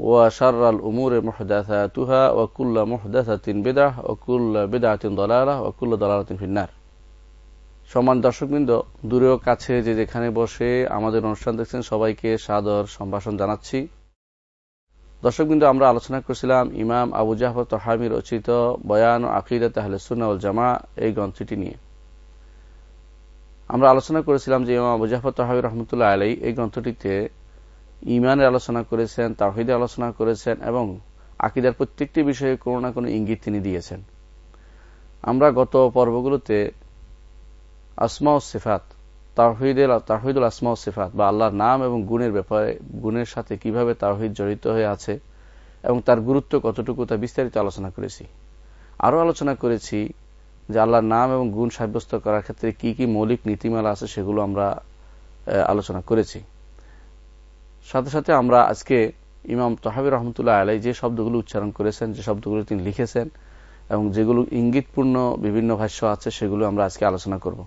وشر الأمور محدثاتها وكل محدثة بدعة وكل بدعة ضلالة وكل ضلالة في النار সমান দর্শকবৃন্দ দূরেও কাছে যে যেখানে বসে আমাদের অনুষ্ঠান দেখছেন সবাইকে সাদর সম্ভাষণ জানাচ্ছি দর্শকবৃন্দ আমরা আলোচনা করছিলাম ইমাম আবু জাফর তহামি রচিত বয়ান ও আকিদা তাহলে সুনাউল জামা এই গ্রন্থটি নিয়ে আমরা আলোচনা করেছিলাম যে ইমাম আবু জাফর তহাবি রহমতুল্লাহ আলাই এই গ্রন্থটিতে ইমানের আলোচনা করেছেন তাহিদের আলোচনা করেছেন এবং আকিদার প্রত্যেকটি বিষয়ে কোনো না কোনো ইঙ্গিত তিনি দিয়েছেন। আমরা গত পর্বগুলোতে আসমা ও সিফাত তাহিদের তাহিদুল আসমা ও সিফাত বা আল্লাহর নাম এবং গুণের ব্যাপারে, গুণের সাথে কীভাবে তাহিদ জড়িত হয়ে আছে এবং তার গুরুত্ব কতটুকু তা বিস্তারিত আলোচনা করেছি। আরও আলোচনা করেছি যে আল্লাহর নাম এবং গুণ সাব্যস্ত করার ক্ষেত্রে কি কি মৌলিক নীতিমালা আছে সেগুলো আমরা আলোচনা করেছি। সাথে সাথে আমরা আজকে ইমাম তহাবির রহমতুল্লাহ আলাই যে শব্দগুলো উচ্চারণ করেছেন, যে শব্দগুলো তিনি লিখেছেন এবং যেগুলো ইঙ্গিতপূর্ণ বিভিন্ন ভাষ্য আছে, সেগুলো আমরা আজকে আলোচনা করব।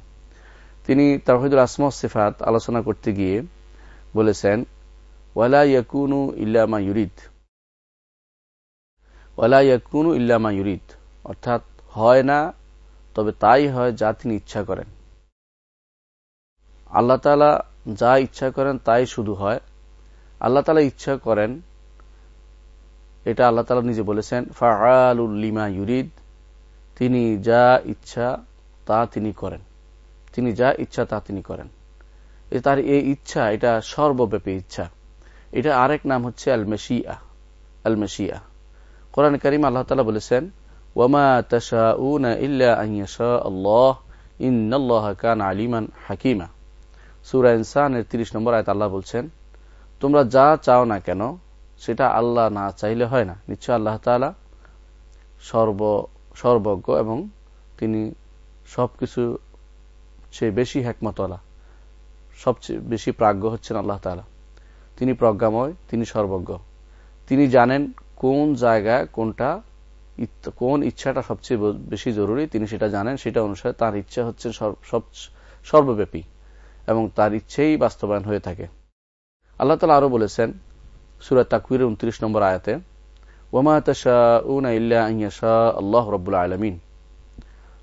তিনি তাহিদুল আসমা সিফাত আলোচনা করতে গিয়ে বলেছেন, ওয়ালা ইয়াকুনু ইল্লামা ইউরিদ। ওয়ালা ইয়াকুনু ইল্লামা ইউরিদ। অর্থাৎ হয় না, তবে তাই হয় যা তিনি ইচ্ছা করেন। আল্লাহ যা ইচ্ছা করেন তাই শুধু হয়। আল্লাহ তালা ইচ্ছা করেন, এটা আল্লাহ তালা নিজে বলেছেন ফাআলুল্লিমা ইউরিদ তিনি যা ইচ্ছা তা তিনি করেন। তিনি যা ইচ্ছা তা তিনি করেন। তার এই ইচ্ছা, এটা সর্বব্যাপী ইচ্ছা। এটা আরেক নাম হচ্ছে আলমেশিয়া আলমেশিয়া। কোরআন করিম আল্লাহ তালা বলেছেন, ওয়ামা তাশাউনা ইল্লা আন ইয়াশা আল্লাহ, ইন্নাল্লাহ কান আলিমান হাকিমা। সূরা ইনসানের 30 নম্বর আয়াত আল্লাহ বলছেন তোমরা যা চাও না কেন, সেটা আল্লাহ না চাইলে হয় না। নিশ্চয় আল্লাহ তাআলা সর্ব, সর্বজ্ঞ এবং তিনি সবকিছু চেয়ে বেশি হেকমতলা সবচেয়ে বেশি প্রাজ্ঞ হচ্ছেন আল্লাহ তাআলা। তিনি প্রজ্ঞাময়, তিনি সর্বজ্ঞ। তিনি জানেন কোন জায়গায় কোনটা কোন ইচ্ছাটা সবচেয়ে বেশি জরুরি। তিনি সেটা জানেন, সেটা অনুসারে তার ইচ্ছা হচ্ছে সর্বব্যাপী এবং তার ইচ্ছেই বাস্তবায়ন হয়ে থাকে। আল্লাহ তালা আরও বলেছেন সুরাত তাকুয়ের উনত্রিশ নম্বর আয়াতে ওমা ইল্লা আইয়াশা আল্লাহ আলমিন।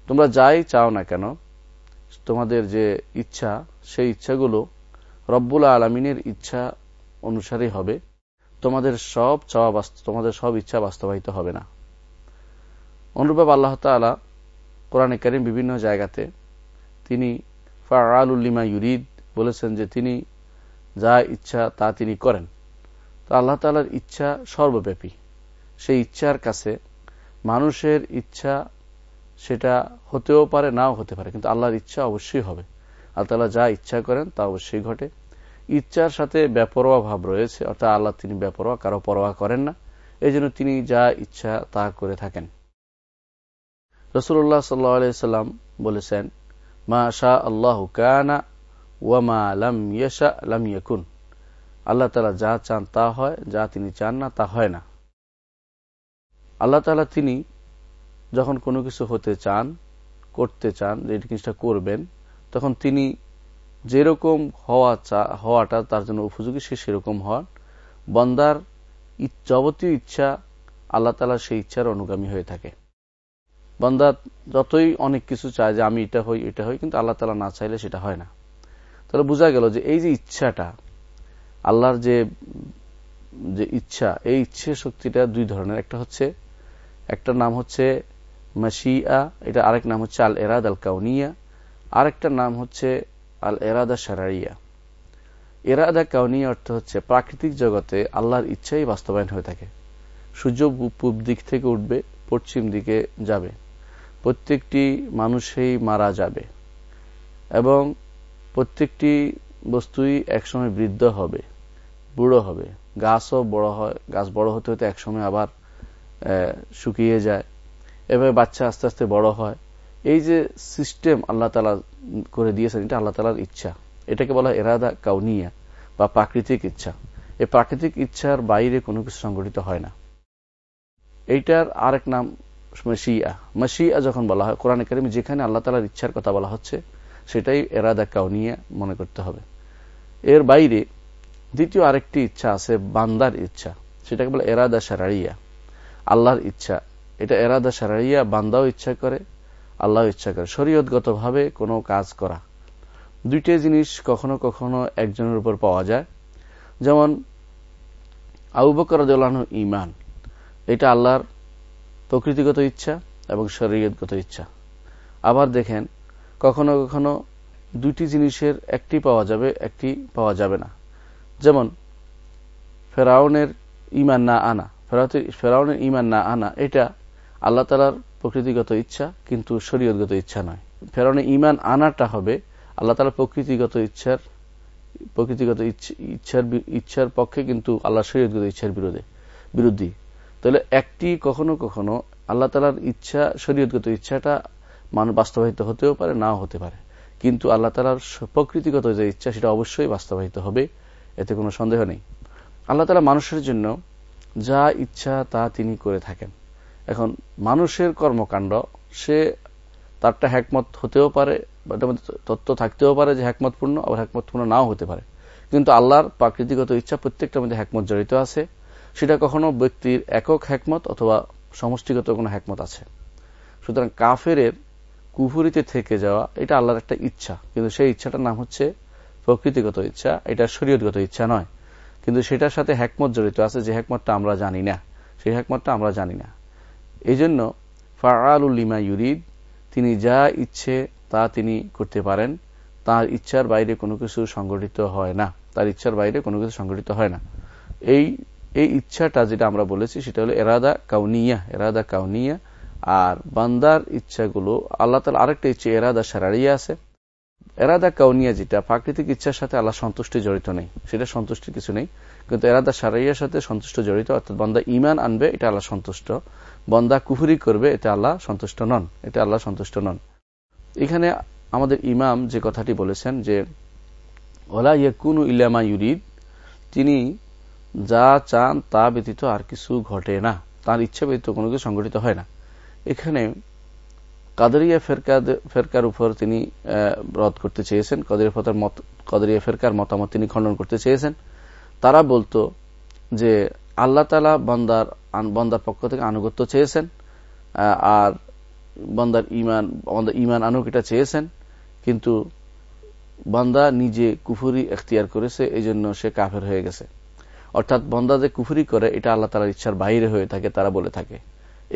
তোমরা যাই চাও না কেন, তোমাদের যে ইচ্ছা, সেই ইচ্ছাগুলো রব্বুল আলমিনের ইচ্ছা অনুসারে হবে। তোমাদের সব চাওয়া তোমাদের সব ইচ্ছা বাস্তবায়িত হবে না। অনুরূপ আল্লাহ তালা কোরআনে কারিম বিভিন্ন জায়গাতে তিনি ফাআলুল্লিমা ইউরিদ বলেছেন যে তিনি যা ইচ্ছা তা তিনি করেন। তো আল্লাহ তালার ইচ্ছা সর্বব্যাপী। সেই ইচ্ছার কাছে মানুষের ইচ্ছা সেটা হতেও পারে, নাও হতে পারে, কিন্তু আল্লাহর ইচ্ছা অবশ্যই হবে। আল্লাহ তালা যা ইচ্ছা করেন তা অবশ্যই ঘটে। ইচ্ছার সাথে ব্যাপরোয়া ভাব রয়েছে, অর্থাৎ আল্লাহ তিনি ব্যাপরোয়া কারও পরোয়া করেন না। এই জন্য তিনি যা ইচ্ছা তা করে থাকেন। রসুল্লাহ সাল্লাম বলেছেন, মা শাহ আল্লাহ কানা ওয়ামা লাম ইয়েশা লাম ইয়কুন। আল্লাহ তালা যা চান তা হয়, যা তিনি চান না তা হয় না। আল্লাহ তালা তিনি যখন কোনো কিছু হতে চান, করতে চান যে জিনিসটা করবেন, তখন তিনি যেরকম হওয়া হওয়াটা তার জন্য উপযোগী, সে সেরকম হন। বন্দার যাবতীয় ইচ্ছা আল্লাহ তালা সেই ইচ্ছার অনুগামী হয়ে থাকে। বন্দা যতই অনেক কিছু চায় যে আমি এটা হই এটা হই, কিন্তু আল্লাহ তালা না চাইলে সেটা হয় না। তাহলে বোঝা গেল যে এই যে ইচ্ছাটা, আল্লাহর যে যে ইচ্ছা, এই ইচ্ছে শক্তিটা দুই ধরনের। একটা হচ্ছে, একটা নাম হচ্ছে মাসিয়া এটা আরেক নাম হচ্ছে আল এরাদ আল কাউনিয়া আরেকটার নাম হচ্ছে আল এরাদা সারাইয়া এরাদা কাউনিয়া অর্থ হচ্ছে প্রাকৃতিক জগতে আল্লাহর ইচ্ছাই বাস্তবায়ন হয়ে থাকে। সূর্য পূব দিক থেকে উঠবে, পশ্চিম দিকে যাবে। প্রত্যেকটি মানুষেই মারা যাবে। এবং প্রত্যেকটি বস্তুই একসময় বৃদ্ধ হবে, বুড়ো হবে। গাছও বড় হয়, গাছ বড় হতে হতে একসময় আবার শুকিয়ে যায়। এভাবে বাচ্চা আস্তে আস্তে বড় হয়। এই যে সিস্টেম আল্লাহ তালা করে দিয়েছেন, এটা আল্লাহ তালার ইচ্ছা। এটাকে বলা এরাদা কাউনিয়া বা প্রাকৃতিক ইচ্ছা। এই প্রাকৃতিক ইচ্ছার বাইরে কোনো কিছু সংগঠিত হয় না। এইটার আরেক নাম মাসিয়া মাসিয়া যখন বলা হয়, কোরআন একাডেমি যেখানে আল্লাহ তালার ইচ্ছার কথা বলা হচ্ছে সেটাই এরাদা কাউনিয়া মনে করতে হবে। এর বাইরে দ্বিতীয় আরেকটি ইচ্ছা আছে, বান্দার ইচ্ছা। সেটাকে বলে এরাদা সারাইয়া আল্লাহর ইচ্ছা। এটা এরাদা সারাইয়া বান্দাও ইচ্ছা করে আল্লাহ ইচ্ছা করে। শরীয়তগত ভাবে কোনো কাজ করা। দুইটি জিনিস কখনো কখনো একজনের উপর পাওয়া যায়। যেমন আবু বকর ইমান এটা আল্লাহর প্রকৃতিগত ইচ্ছা এবং শরীয়তগত ইচ্ছা। আবার দেখেন কখনো কখনো দুটি জিনিসের একটি পাওয়া যাবে, একটি পাওয়া যাবে না। যেমন, ফেরাউনের ইমান না আনা। ফেরাউনের ইমান না আনা, এটা আল্লাহ তালার প্রকৃতিগত ইচ্ছা, কিন্তু শরীয়তগত ইচ্ছা নয়। ফেরাউনের ইমান আনাটা হবে আল্লাহ তালার প্রকৃতিগত ইচ্ছার প্রকৃতিগত ইচ্ছার ইচ্ছার পক্ষে, কিন্তু আল্লাহ শরীয়তগত ইচ্ছার বিরোধে বিরোধী তাহলে একটি কখনো কখনো আল্লাহ তালার ইচ্ছা, শরীয়তগত ইচ্ছাটা মানুষ বাস্তবায়িত হতেও পারে, নাও হতে পারে। কিন্তু আল্লাহ তালার প্রকৃতিগত যে ইচ্ছা, সেটা অবশ্যই বাস্তবায়িত হবে, এতে কোনো সন্দেহ নেই। আল্লাহ তালা মানুষের জন্য যা ইচ্ছা, তা তিনি করে থাকেন। এখন মানুষের কর্মকাণ্ড, সে তারটা হ্যাকমত হতেও পারে তত্ত্ব থাকতেও পারে যে হ্যাকমতপূর্ণ আবার হ্যাকমতপূর্ণ নাও হতে পারে। কিন্তু আল্লাহর প্রাকৃতিগত ইচ্ছা প্রত্যেকটার মধ্যে হ্যাকমত জড়িত আছে। সেটা কখনো ব্যক্তির একক হ্যাকমত অথবা সমষ্টিগত কোনো হ্যাকমত আছে। সুতরাং কাফের কুফুরিতে থেকে যাওয়া, এটা আল্লাহর একটা ইচ্ছা। কিন্তু সেই ইচ্ছাটার নাম হচ্ছে প্রকৃতিগত ইচ্ছা, এটা শরীয়তগত ইচ্ছা নয়। কিন্তু সেটার সাথে হ্যাকমত জড়িত আছে, যে হ্যাকমতটা আমরা জানি না। সেই হ্যাকমতটা আমরা জানি না। এই জন্য ফারুল্লিমা ইউরিদ, তিনি যা ইচ্ছে তা তিনি করতে পারেন। তার ইচ্ছার বাইরে কোনো কিছু সংগঠিত হয় না। তার ইচ্ছার বাইরে কোনো কিছু সংগঠিত হয় না। এই এই ইচ্ছাটা যেটা আমরা বলেছি, সেটা হলো এরাদা কাউনিয়া এরাদা কাউনিয়া আর বান্দার ইচ্ছাগুলো, আল্লাহ তালা আরেকটা ইচ্ছে, এরাদা সারারিয়া আছে। এরাদা কাউনিয়া যেটা, প্রাকৃতিক ইচ্ছার সাথে আল্লাহ সন্তুষ্টি জড়িত নেই। সেটা সন্তুষ্টি কিছু নেই। কিন্তু এরাদা সারাইয়ার সাথে সন্তুষ্ট জড়িত, অর্থাৎ বন্দা ইমান আনবে, এটা আল্লাহ সন্তুষ্ট। বন্দা কুহুরি করবে, এটা আল্লাহ সন্তুষ্ট নন, এটা আল্লাহ সন্তুষ্ট নন। এখানে আমাদের ইমাম যে কথাটি বলেছেন যে, ওলা ইয়কুনু ইলামা ইউরিদ, তিনি যা চান তা ব্যতীত আর কিছু ঘটে না। তার ইচ্ছা ব্যতীত কোনো কিছু সংগঠিত হয় না। এখানে কাদরিয়া ফেরকা ফেরকার উপর তিনি রদ করতে চেয়েছেন। কদরিয়া ফেরকার মত, কদরিয়া ফেরকার মতামত তিনি খণ্ডন করতে চেয়েছেন। তারা বলতো যে আল্লাহ তালা বন্দার বন্দার পক্ষ থেকে আনুগত্য চেয়েছেন আর বন্দার ইমান বন্দার ইমান আনুক এটা চেয়েছেন, কিন্তু বন্দা নিজে কুফুরি এখতিয়ার করেছে এই জন্য সে কাফের হয়ে গেছে। অর্থাৎ বন্দা যে কুফুরি করে, এটা আল্লাহ তালার ইচ্ছার বাইরে হয়ে থাকে, তারা বলে থাকে।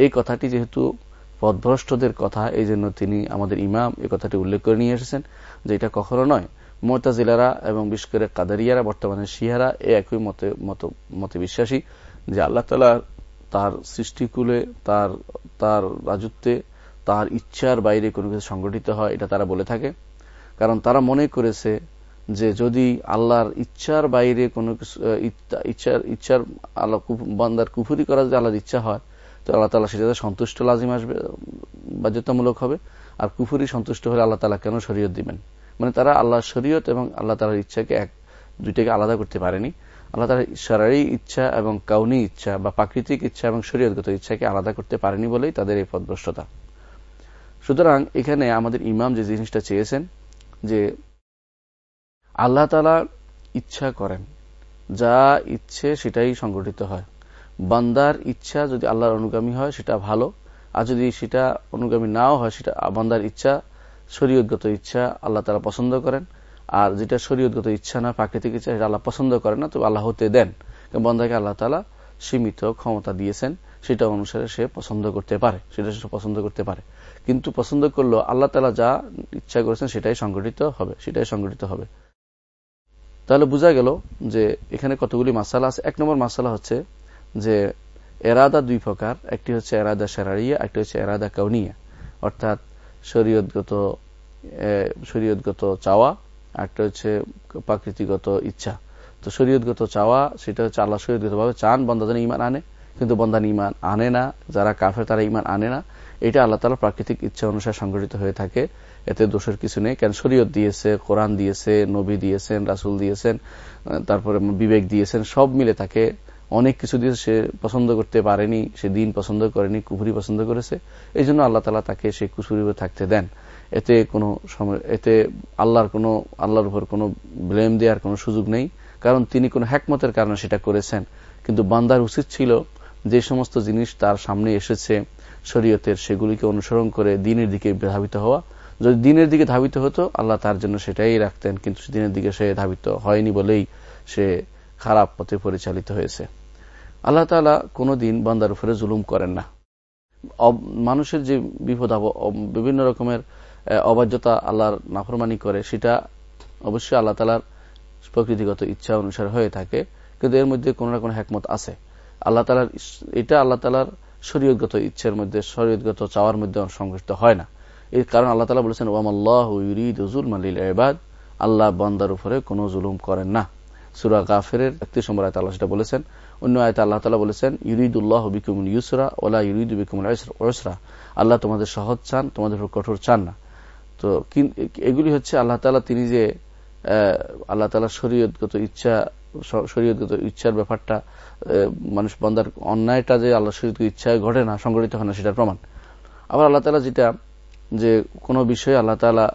এই কথাটি যেহেতু পদভ্রষ্টদের কথা, এই জন্য তিনি আমাদের ইমাম এই কথাটি উল্লেখ করে নিয়ে এসেছেন যে এটা কখনো নয়। মোতাজিলারা এবং বিশেষ করে কাদারিয়ারা, বর্তমানে শিহারা এ একই মতে মতে বিশ্বাসী যে আল্লাহ তালা তার সৃষ্টিকুলে, তার তার রাজত্বে, তার ইচ্ছার বাইরে কোনো কিছু সংগঠিত হয়, এটা তারা বলে থাকে। কারণ তারা মনে করেছে যে যদি আল্লাহর ইচ্ছার বাইরে কোনো কিছু ইচ্ছার ইচ্ছার আল্লাহ বান্দার কুফুরি করা যদি আল্লাহর ইচ্ছা হয় তো আল্লাহ তালা সেটাতে সন্তুষ্ট লাজিম আসবে, বাধ্যতামূলক হবে। আর কুফুরি সন্তুষ্ট হলে আল্লাহ তালা কেন শরীয়ত দিবেন? মানে তারা আল্লাহ শরীয়ত এবং আল্লাহ তালার ইচ্ছাকে এক, দুইটাকে আলাদা করতে পারেনি। আল্লাহ তালা সারারি ইচ্ছা এবং কাউনি ইচ্ছা বা প্রাকৃতিক ইচ্ছা এবং শরীয়তগত ইচ্ছাকে আলাদা করতে পারেনি বলেই তাদের এই পদভ্রষ্টতা। সুতরাং এখানে আমাদের ইমাম যে জিনিসটা চেয়েছেন, যে আল্লাহ তালা ইচ্ছা করেন, যা ইচ্ছে সেটাই সংগঠিত হয়। বান্দার ইচ্ছা যদি আল্লাহর অনুগামী হয়, সেটা ভালো। আর যদি সেটা অনুগামী নাও হয়, সেটা বান্দার ইচ্ছা, শরীয়তগত ইচ্ছা, আল্লাহ তালা পছন্দ করেন। আর যেটা শরীয়তগত ইচ্ছা না, প্রাকৃতিক ইচ্ছা, সেটা আল্লাহ পছন্দ করেন না, তবে আল্লাহ হতে দেন। বন্দাকে আল্লাহ তালা সীমিত ক্ষমতা দিয়েছেন, সেটা অনুসারে সে পছন্দ করতে পারে, সেটা সে পছন্দ করতে পারে। কিন্তু পছন্দ করল আল্লাহ তালা যা ইচ্ছা করেছেন, সেটাই সংগঠিত হবে, সেটাই সংগঠিত হবে। তাহলে বোঝা গেল যে এখানে কতগুলি মাসালা আছে। এক নম্বর মাসালা হচ্ছে যে এরাদা দুই প্রকার, একটি হচ্ছে এরাদা সেরারিয়া একটি হচ্ছে এরাদা কাউনিয়া। অর্থাৎ শরীয়তগত শরীয়তগত চাওয়া, একটা হচ্ছে প্রাকৃতিগত ইচ্ছা। তো শরীয়তগত চাওয়া, সেটা হচ্ছে আল্লাহ শরীয়তগত ভাবে চান, বন্দা যেন ইমান আনে, কিন্তু বন্দান ইমান আনে না, যারা কাফের তারা ইমান আনে না। এটা আল্লাহ তালা প্রাকৃতিক ইচ্ছা অনুসারে সংগঠিত হয়ে থাকে। এতে দোষের কিছু নেই কেন শরীয়ত দিয়েছে, কোরআন দিয়েছে, নবী দিয়েছেন, রাসুল দিয়েছেন, তারপরে বিবেক দিয়েছেন, সব মিলে তাকে অনেক কিছু দিয়ে সে পছন্দ করতে পারেনি, সে দিন পছন্দ করেনি, কুফুরি পছন্দ করেছে। এই জন্য আল্লাহ তালা তাকে সে কুফুরি থাকতে দেন। এতে কোনো এতে আল্লাহর কোনো, আল্লাহর উপর কোনো ব্লেম দেওয়ার কোনো সুযোগ নেই। কারণ তিনি কোনো হ্যাকমতের কারণে সেটা করেছেন। কিন্তু বান্দার উচিত ছিল যে সমস্ত জিনিস তার সামনে এসেছে, শরীয়তের সেগুলিকে অনুসরণ করে দিনের দিকে ধাবিত হওয়া। যদি দিনের দিকে ধাবিত হতো, আল্লাহ তার জন্য সেটাই রাখতেন। কিন্তু দিনের দিকে সে ধাবিত হয়নি বলেই সে খারাপ পথে পরিচালিত হয়েছে। আল্লাহ তালা কোনোদিন বান্দার উপরে জুলুম করেন না। মানুষের যে বিপদ বিভিন্ন রকমের অবাধ্যতা আল্লাহর নাফরমানি করে, সেটা অবশ্যই আল্লাহ তালার প্রকৃতিগত ইচ্ছা অনুসারে হয়ে থাকে, কিন্তু এর মধ্যে কোন না কোনো হ্যাকমত আছে। আল্লাহ তালার এটা আল্লাহ তালার শরীয়তগত ইচ্ছার মধ্যে, শরীয়তগত চাওয়ার মধ্যে সংঘটিত হয় না। এর কারণ আল্লাহ তালা বলেছেন ওয়াম আল্লাহ ইউরিদ মালিল এবাদ আল্লাহ বন্দার উপরে কোনো জুলুম করেন না। সুরা গাফের একত্রিশ নম্বর আয়তা আল্লাহ সেটা বলেছেন অন্য আয়তা আল্লাহ তালা বলেছেন, ইউরিদুল্লাহ বিকুমুল ইউসরা ওলা ইউরিদ বিকুমুল ওসরা আল্লাহ তোমাদের সহজ চান, তোমাদের কঠোর চান না। তো এগুলি হচ্ছে আল্লাহ তালা তিনি যে আল্লাহ তালা শরীয়তগত ইচ্ছা শরীয়তগত ইচ্ছার ব্যাপারটা মানুষ বন্দার অন্যায়টা যে আল্লাহ শরীয়ত ইচ্ছায় ঘটে না সংগঠিত হয় না, সেটার প্রমাণ। আবার আল্লাহ তালা যেটা, যে কোনো বিষয়ে আল্লাহ তালা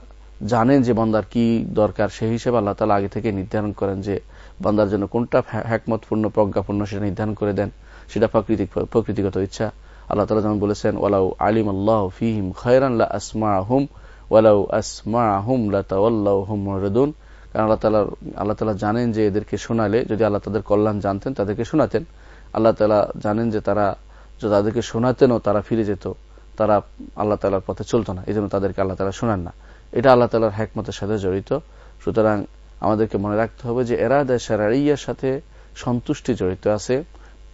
জানেন যে বন্দার কি দরকার, সেই হিসেবে আল্লাহ তালা আগে থেকে নির্ধারণ করেন যে বন্দার জন্য কোনটা হ্যাকমতপূর্ণ, প্রজ্ঞাপূর্ণ সেটা নির্ধারণ করে দেন। সেটা প্রাকৃতিক প্রকৃতিগত ইচ্ছা। আল্লাহ তালা যেমন বলেছেন, ওয়ালাউ আলিম আল্লাহ ফিহিম খয়রান আসমা হুম ওয়ালাউ আসমা হুম লাউল্লাহ হুম মরদুন কারণ আল্লাহ তালা আল্লাহ তালা জানেন যে এদেরকে শোনালে, যদি আল্লাহ তাদের কল্যাণ জানতেন, তাদেরকে শোনাতেন। আল্লাহ তালা জানেন যে তারা তাদেরকে শোনাতেনও তারা ফিরে যেত। তারা আল্লাহ তালার পথে চলত না। এই জন্য তাদেরকে আল্লাহ তালা শোনান না। এটা আল্লাহ তালার হ্যাকমতের সাথে জড়িত। সুতরাং আমাদেরকে মনে রাখতে হবে যে এরাদা সারাইয়ার সাথে সন্তুষ্টি জড়িত আছে।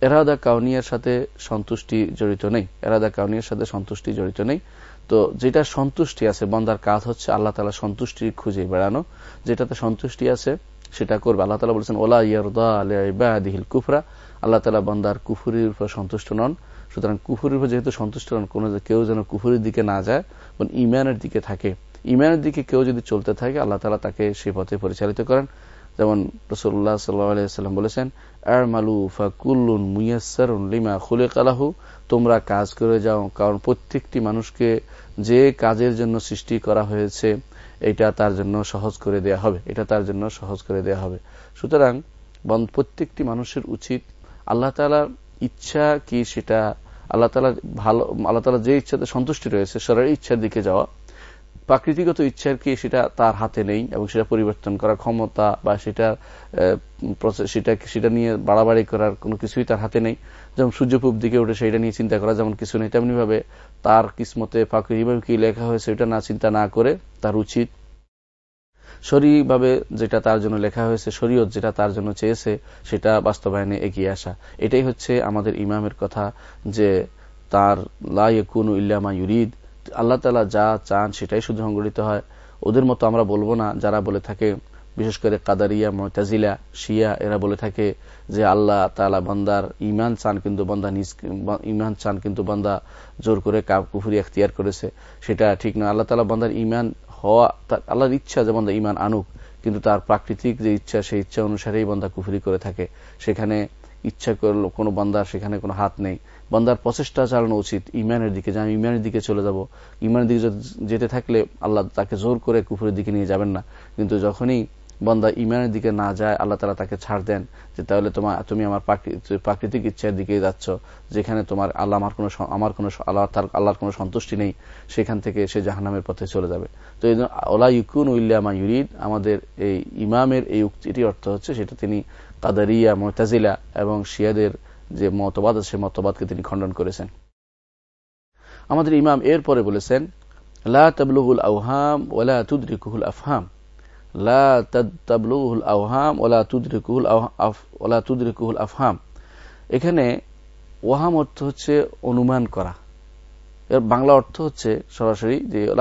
এরাদা কাউনিয়ার সাথে সন্তুষ্টি জড়িত নেই। এরাদা কাউনিয়ার সাথে সন্তুষ্টি জড়িত নেই। তো যেটা সন্তুষ্টি আছে, বন্দার কাজ হচ্ছে আল্লাহ তালা সন্তুষ্টি খুঁজে বেড়ানো। যেটাতে সন্তুষ্টি আছে, সেটা করবে। আল্লাহ তালা বলেছেন, ওলা ইয়ারদা আলিহিল কুফরা। আল্লাহ তালা বন্দার কুফুরির উপর সন্তুষ্ট নন। সুতরাং কুফুরির উপর যেহেতু সন্তুষ্ট নন, কোন কেউ যেন কুফুরির দিকে না যায় ইমানের দিকে থাকে। ইমানের দিকে কেউ যদি চলতে থাকে, আল্লাহ তালা তাকে সে পথে পরিচালিত করেন। যেমন রসুল্লাহ সাল্লাম বলেছেন আর মালু মুয়াসসারুন লিমা খুলে কালাহু তোমরা কাজ করে যাও, কারণ প্রত্যেকটি মানুষকে যে কাজের জন্য সৃষ্টি করা হয়েছে, এটা তার জন্য সহজ করে দেয়া হবে। এটা তার জন্য সহজ করে দেয়া হবে। সুতরাং প্রত্যেকটি মানুষের উচিত আল্লাহ তালার ইচ্ছা কি সেটা, আল্লাহ তালা ভালো, আল্লাহ তালা যে ইচ্ছাতে সন্তুষ্টি রয়েছে সরার ইচ্ছার দিকে যাওয়া। প্রাকৃতিগত ইচ্ছার কি সেটা তার হাতে নেই এবং সেটা পরিবর্তন করার ক্ষমতা বা সেটা সেটা সেটা নিয়ে বাড়াবাড়ি করার কোনো কিছুই তার হাতে নেই। যেমন সূর্যপূব দিকে উঠে সেটা নিয়ে চিন্তা করা যেমন কিছু নেই তেমনি ভাবে তার কিসমতে প্রাকৃতিকভাবে কি লেখা হয়েছে ওইটা না চিন্তা না করে তার উচিত শরীরভাবে যেটা তার জন্য লেখা হয়েছে, শরীয়ত যেটা তার জন্য চেয়েছে, সেটা বাস্তবায়নে এগিয়ে আসা। এটাই হচ্ছে আমাদের ইমামের কথা যে তার লাইকুন ইল্লামা ইউরিদ আল্লাহ তালা যা চান সেটাই শুধু সংগঠিত হয়। ওদের মতো আমরা বলব না, যারা বলে থাকে, বিশেষ করে কাদারিয়া, মতাজিলা, শিয়া, এরা বলে থাকে যে আল্লাহ তালা বান্দার ইমান চান কিন্তু বান্দা নিজ ইমান চান কিন্তু বান্দা জোর করে কুফুরি এখতিয়ার করেছে। সেটা ঠিক না। আল্লাহ তালা বান্দার ইমান হওয়া আল্লাহর ইচ্ছা যে বান্দা ইমান আনুক, কিন্তু তার প্রাকৃতিক যে ইচ্ছা, সেই ইচ্ছা অনুসারেই বান্দা কুফুরি করে থাকে। সেখানে ইচ্ছা করল কোনো বান্দার সেখানে কোনো হাত নেই। বান্দার প্রচেষ্টা চালানো উচিত ইমানের দিকে যে আমি ইমানের দিকে চলে যাব। ইমানের দিকে যেতে থাকলে আল্লাহ তাকে জোর করে কুফুরের দিকে নিয়ে যাবেন না। কিন্তু যখনই বন্দা ইমানের দিকে না যায়, আল্লাহ তালা তাকে ছাড় দেন যে, তাহলে তোমার তুমি আমার প্রাকৃতিক ইচ্ছার দিকে যাচ্ছ, যেখানে তোমার আল্লাহ আমার কোনো আমার কোনো আল্লাহ তার আল্লাহর কোনো সন্তুষ্টি নেই, সেখান থেকে সে জাহানামের পথে চলে যাবে। তো এই ওলা ইকুন উল্লামা ইউরিদ, আমাদের এই ইমামের এই উক্তিটি অর্থ হচ্ছে সেটা তিনি কাদারিয়া, মোতাজিলা এবং শিয়াদের যে মতবাদ আছে মতবাদকে তিনি খণ্ডন করেছেন। আমাদের ইমাম এর পরে বলেছেন, লা আফহাম। লা ওলা আফহাম। এখানে ওহাম অর্থ হচ্ছে অনুমান করা। এর বাংলা অর্থ হচ্ছে সরাসরি যে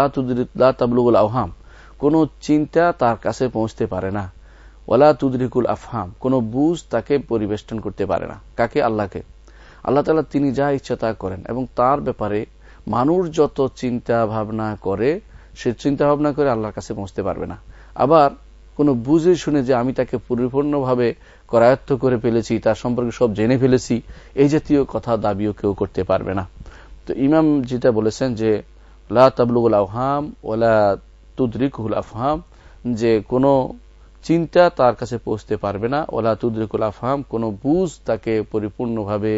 লা তাবলুগুল আউহাম। কোন চিন্তা তার কাছে পৌঁছতে পারে না। ওলা তুদরিকুল আফহাম, কোন বুঝ তাকে পরিবেষ্টন করতে পারে না। কাকে? আল্লাহকে। আল্লাহ তালা তিনি যা ইচ্ছা তা করেন এবং তার ব্যাপারে মানুষ যত চিন্তা ভাবনা করে, সে চিন্তা ভাবনা করে আল্লাহর কাছে পৌঁছতে পারবে না। আবার কোন বুঝে শুনে যে আমি তাকে পরিপূর্ণভাবে করায়ত্ত করে ফেলেছি, তার সম্পর্কে সব জেনে ফেলেছি, এই জাতীয় কথা দাবিও কেউ করতে পারবে না। তো ইমাম যেটা বলেছেন যে, লা তাবলুগুল আহহাম ওলা তুদরিকুল আফহাম, যে কোনো চিন্তা তার কাছে পৌঁছতে পারবে না। ওলা তুদরিকুল আফহাম, কোনো বুঝ তাকে পরিপূর্ণভাবে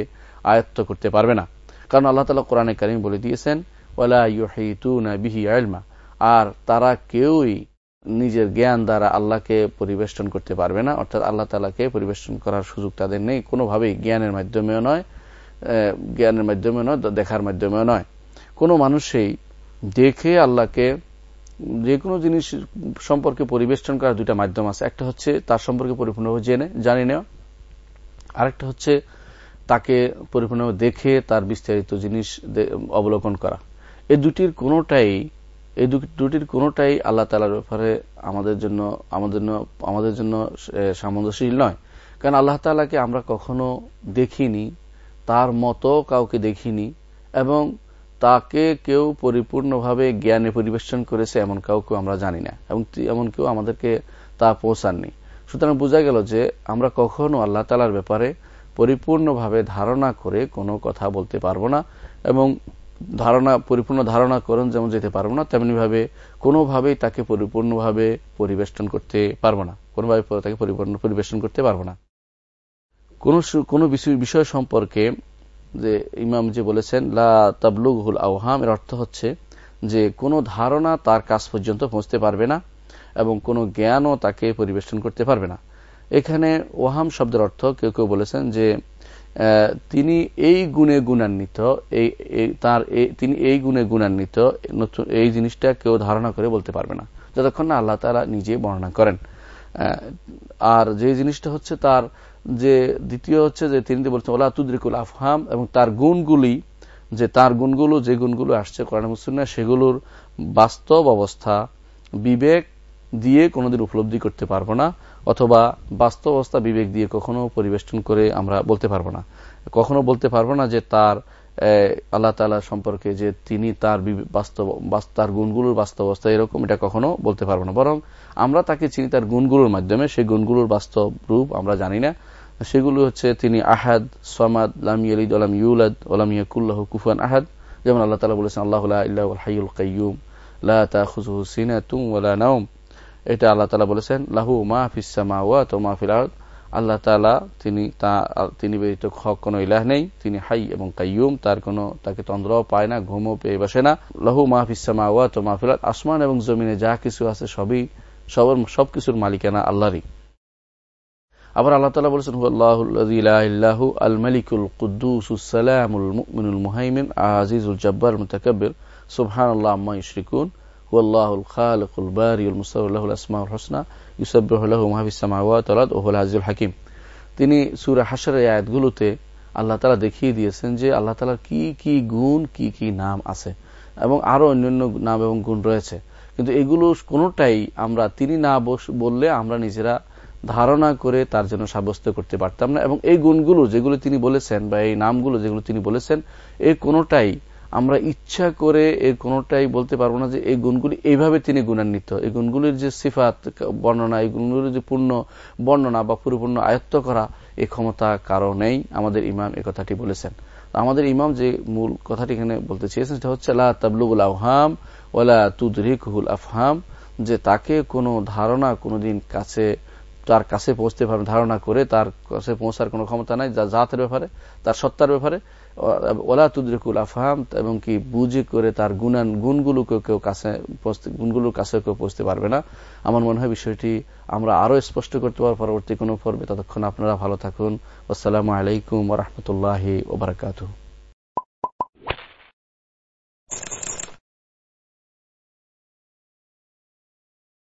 আয়ত্ত করতে পারবে না। কারণ আল্লাহ তালা কোরআনে কারিম বলে দিয়েছেন ওলা ইউহিতুনা বিহি আলমা আর তারা কেউই নিজের জ্ঞান দ্বারা আল্লাহকে পরিবেষ্টন করতে পারবে না। অর্থাৎ আল্লাহ তালাকে পরিবেষ্টন করার সুযোগ তাদের নেই। কোনোভাবেই জ্ঞানের মাধ্যমেও নয় জ্ঞানের মাধ্যমেও নয়, দেখার মাধ্যমেও নয়। কোনো মানুষই দেখে আল্লাহকে যে কোনো জিনিস সম্পর্কে পরিবেষ্টন করার দুইটা মাধ্যম আছে। একটা হচ্ছে তার সম্পর্কে পরিপূর্ণভাবে জেনে, জানি নেওয়া। আরেকটা হচ্ছে তাকে পরিপূর্ণভাবে দেখে তার বিস্তারিত জিনিস অবলোকন করা। এই দুটির কোনোটাই, এই দুটির কোনোটাই আল্লাহ তালার ব্যাপারে আমাদের জন্য, আমাদের আমাদের জন্য সামঞ্জস্যশীল নয়। কারণ আল্লাহ তালাকে আমরা কখনো দেখিনি, তার মতো কাউকে দেখিনি, এবং তাকে কেউ পরিপূর্ণভাবে জ্ঞানে পরিবেশন করেছে এমন কাউকে আমরা জানি না, এবং এমন কেউ আমাদেরকে তা পৌঁছাননি। সুতরাং বোঝা গেল যে আমরা কখনো আল্লাহ তালার ব্যাপারে পরিপূর্ণভাবে ধারণা করে কোনো কথা বলতে পারব না, এবং ধারণা, পরিপূর্ণ ধারণা করুন যেমন যেতে পারব না, তেমনিভাবে কোনোভাবেই তাকে পরিপূর্ণভাবে পরিবেষ্টন করতে পারব না, কোনোভাবে তাকে পরিপূর্ণ পরিবেশন করতে পারব না। কোনো বিষয় সম্পর্কে যে ইমাম যে বলেছেন, লা তাবলুগুল আওহাম, এর অর্থ হচ্ছে যে কোনো ধারণা তার কাছ পর্যন্ত পৌঁছতে পারবে না এবং কোনো জ্ঞানও তাকে পরিবেশন করতে পারবে না। এখানে ওহাম শব্দের অর্থ কেউ কেউ বলেছেন যে তিনি এই গুণে গুণান্বিত, এই তার তিনি এই গুণে গুণান্বিত, নতুন, এই জিনিসটা কেউ ধারণা করে বলতে পারবে না। যতক্ষণ না আল্লাহ তালা নিজে বর্ণনা করেন। আর যে জিনিসটা হচ্ছে তার যে দ্বিতীয় হচ্ছে যে তিনি বলছেন, ওলা তুদ্রিকুল আফহাম এবং তার গুণগুলি, যে তার গুণগুলো, যে গুণগুলো আসছে কোরআন মুসলিম সেগুলোর বাস্তব অবস্থা বিবেক দিয়ে কোনোদিন উপলব্ধি করতে পারব না, অথবা বাস্তব অবস্থা বিবেক দিয়ে কখনো পরিবেষ্টন করে আমরা বলতে পারব না। কখনো বলতে পারব না যে তার আল্লাহ তালা সম্পর্কে যে তিনি তার বাস্তব তার গুণগুলোর বাস্তব অবস্থা এরকম এটা কখনো বলতে পারব না। বরং আমরা তাকে চিনি তার গুণগুলোর মাধ্যমে। সেই গুণগুলোর বাস্তব রূপ আমরা জানি না। সেগুলো হচ্ছে তিনি আহাদ, সমাদ, লাম ওলাম ইউলাদ, ওলাম ইয়াকুল্লাহ কুফান আহাদ। যেমন আল্লাহ তালা বলেছেন, আল্লাহ হাইউল কাইয়ুম, লা নাওম। এটা আল্লাহ তালা বলেছেন, লাহু মা ওয়া তো মা ফিল আল্লাহ তালা তিনি তা, তিনি ব্যতীত হক কোনো ইলাহ নেই, তিনি হাই এবং কাইয়ুম, তার কোনো, তাকে তন্দ্রও পায় না, ঘুমও পেয়ে বসে না। লাহু মা ফিসামা ওয়া তো মা ফিল আসমান এবং জমিনে যা কিছু আছে সবই, সবার, সবকিছুর মালিকানা আল্লাহরই। আবার আল্লাহ তালা বলেছেন, হুয়াল্লাহ আল মালিকুল কুদ্দুসালামুল মুমিনুল মুহাইমিন আজিজুল জব্বার মুতাকাব্বির সুবহান শ্রীকুন আম্মা ইশরিকুন হুয়াল্লাহুল খালিকুল বারিউল মুসাউল্লাহুল আসমাউল হোসনা ইউসাবিহুল্লাহ মাহাবিসামাওয়াত হাকিম। তিনি সুরা হাসারের আয়াতগুলোতে আল্লাহ তালা দেখিয়ে দিয়েছেন যে আল্লাহ তালার কি কি গুণ, কি কি নাম আছে এবং আরও অন্যান্য নাম এবং গুণ রয়েছে। কিন্তু এগুলো কোনোটাই আমরা, তিনি না বললে আমরা নিজেরা ধারণা করে তার জন্য সাব্যস্ত করতে পারতাম না। এবং এই গুণগুলো যেগুলো তিনি বলেছেন বা এই নামগুলো যেগুলো তিনি বলেছেন এই কোনোটাই আমরা ইচ্ছা করে এর কোনোটাই বলতে পারব না যে এই গুণগুলি এইভাবে তিনি গুণান্বিত। এই গুণগুলির যে সিফাত, বর্ণনা, এই গুণগুলির যে পূর্ণ বর্ণনা বা পরিপূর্ণ আয়ত্ত করা এই ক্ষমতা কারও নেই, আমাদের ইমাম এ কথাটি বলেছেন। আমাদের ইমাম যে মূল কথাটি এখানে বলতে চেয়েছেন সেটা হচ্ছে আল্লাহ তাবলুগুল আহহাম ওলা তুদরিকুল আফহাম যে তাকে কোনো ধারণা কোনোদিন কাছে তার কাছে পৌঁছতে পারবে, ধারণা করে তার কাছে পৌঁছার কোনো ক্ষমতা নাই, যা জাতের ব্যাপারে, তার সত্তার ব্যাপারে। ওলা তুদ্রিকুল আফহাম এবং কি বুঝে করে তার গুণান, গুণগুলোকে কেউ কাছে গুণগুলোর কাছে কেউ পৌঁছতে পারবে না। আমার মনে হয় বিষয়টি আমরা আরও স্পষ্ট করতে পারব, পরবর্তী কোনো পর্বে। ততক্ষণ আপনারা ভালো থাকুন। আসসালামু আলাইকুম রহমতুল্লাহ ওবরাকাতু